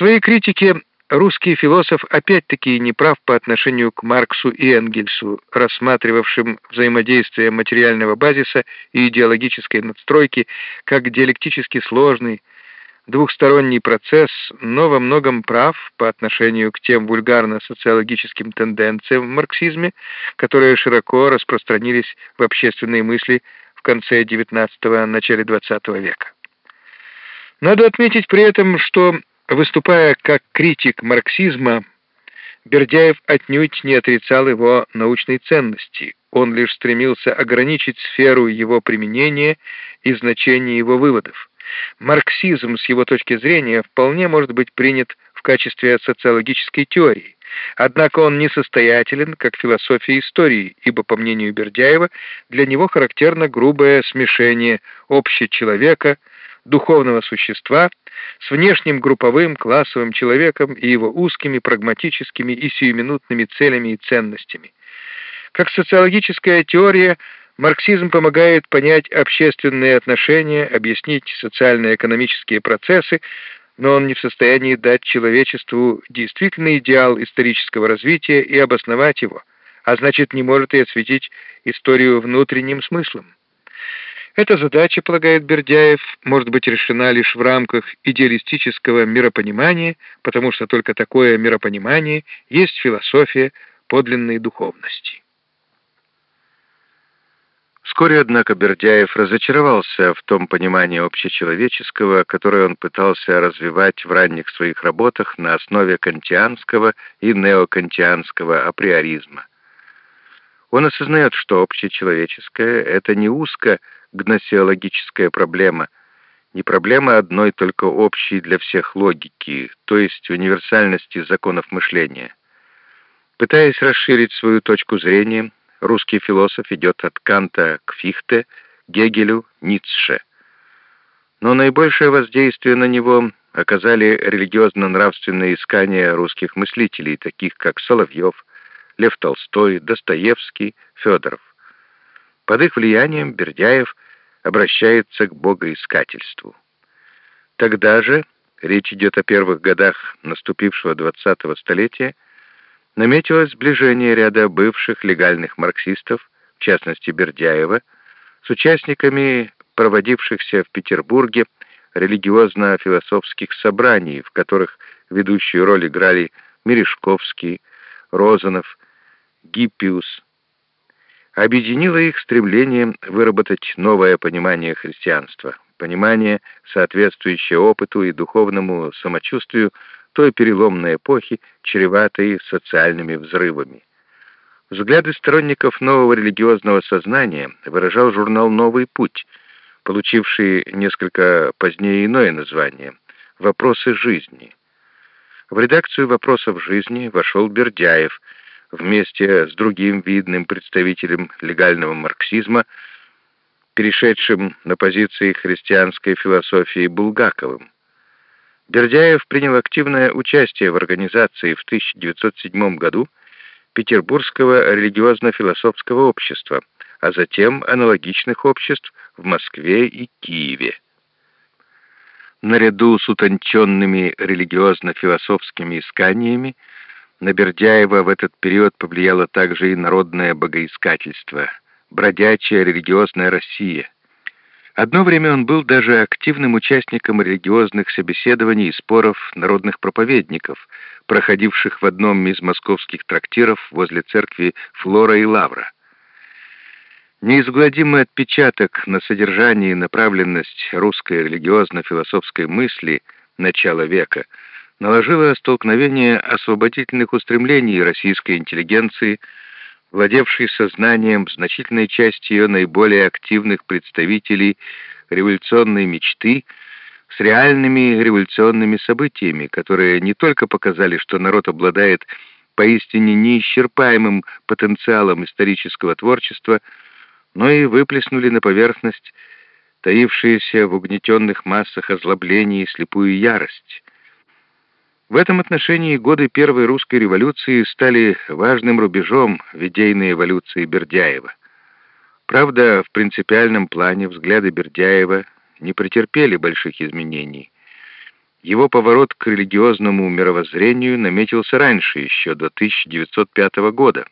своей критике русский философ опять-таки не прав по отношению к Марксу и Энгельсу, рассматривавшим взаимодействие материального базиса и идеологической надстройки как диалектически сложный, двухсторонний процесс, но во многом прав по отношению к тем вульгарно-социологическим тенденциям в марксизме, которые широко распространились в общественные мысли в конце XIX – начале XX века. Надо отметить при этом, что, выступая как критик марксизма, Бердяев отнюдь не отрицал его научной ценности, он лишь стремился ограничить сферу его применения и значение его выводов. Марксизм с его точки зрения вполне может быть принят в качестве социологической теории, однако он несостоятелен как философия истории, ибо, по мнению Бердяева, для него характерно грубое смешение общечеловека, духовного существа с внешним групповым классовым человеком и его узкими прагматическими и сиюминутными целями и ценностями. Как социологическая теория – Марксизм помогает понять общественные отношения, объяснить социально-экономические процессы, но он не в состоянии дать человечеству действительный идеал исторического развития и обосновать его, а значит не может и осветить историю внутренним смыслом. Эта задача, полагает Бердяев, может быть решена лишь в рамках идеалистического миропонимания, потому что только такое миропонимание есть философия подлинной духовности. Вскоре, однако, Бердяев разочаровался в том понимании общечеловеческого, которое он пытался развивать в ранних своих работах на основе кантианского и неокантианского априоризма. Он осознает, что общечеловеческое — это не узко гносеологическая проблема, не проблема одной только общей для всех логики, то есть универсальности законов мышления. Пытаясь расширить свою точку зрения, русский философ идет от Канта к Фихте, Гегелю, Ницше. Но наибольшее воздействие на него оказали религиозно-нравственные искания русских мыслителей, таких как Соловьев, Лев Толстой, Достоевский, Федоров. Под их влиянием Бердяев обращается к богоискательству. Тогда же, речь идет о первых годах наступившего 20-го столетия, наметилось сближение ряда бывших легальных марксистов, в частности Бердяева, с участниками проводившихся в Петербурге религиозно-философских собраний, в которых ведущую роль играли Мережковский, Розанов, Гиппиус. Объединило их стремление выработать новое понимание христианства, понимание, соответствующее опыту и духовному самочувствию той переломной эпохи, чреватой социальными взрывами. Взгляды сторонников нового религиозного сознания выражал журнал «Новый путь», получивший несколько позднее иное название «Вопросы жизни». В редакцию «Вопросов жизни» вошел Бердяев вместе с другим видным представителем легального марксизма, перешедшим на позиции христианской философии Булгаковым. Бердяев принял активное участие в организации в 1907 году Петербургского религиозно-философского общества, а затем аналогичных обществ в Москве и Киеве. Наряду с утонченными религиозно-философскими исканиями на Бердяева в этот период повлияло также и народное богоискательство, бродячая религиозная Россия – Одно время он был даже активным участником религиозных собеседований и споров народных проповедников, проходивших в одном из московских трактиров возле церкви Флора и Лавра. Неизгладимый отпечаток на содержание и направленность русской религиозно-философской мысли начала века наложило столкновение освободительных устремлений российской интеллигенции владевший сознанием значительной части ее наиболее активных представителей революционной мечты, с реальными революционными событиями, которые не только показали, что народ обладает поистине неисчерпаемым потенциалом исторического творчества, но и выплеснули на поверхность таившиеся в угнетенных массах озлобление и слепую ярость, в этом отношении годы Первой русской революции стали важным рубежом в идейной эволюции Бердяева. Правда, в принципиальном плане взгляды Бердяева не претерпели больших изменений. Его поворот к религиозному мировоззрению наметился раньше, еще до 1905 года.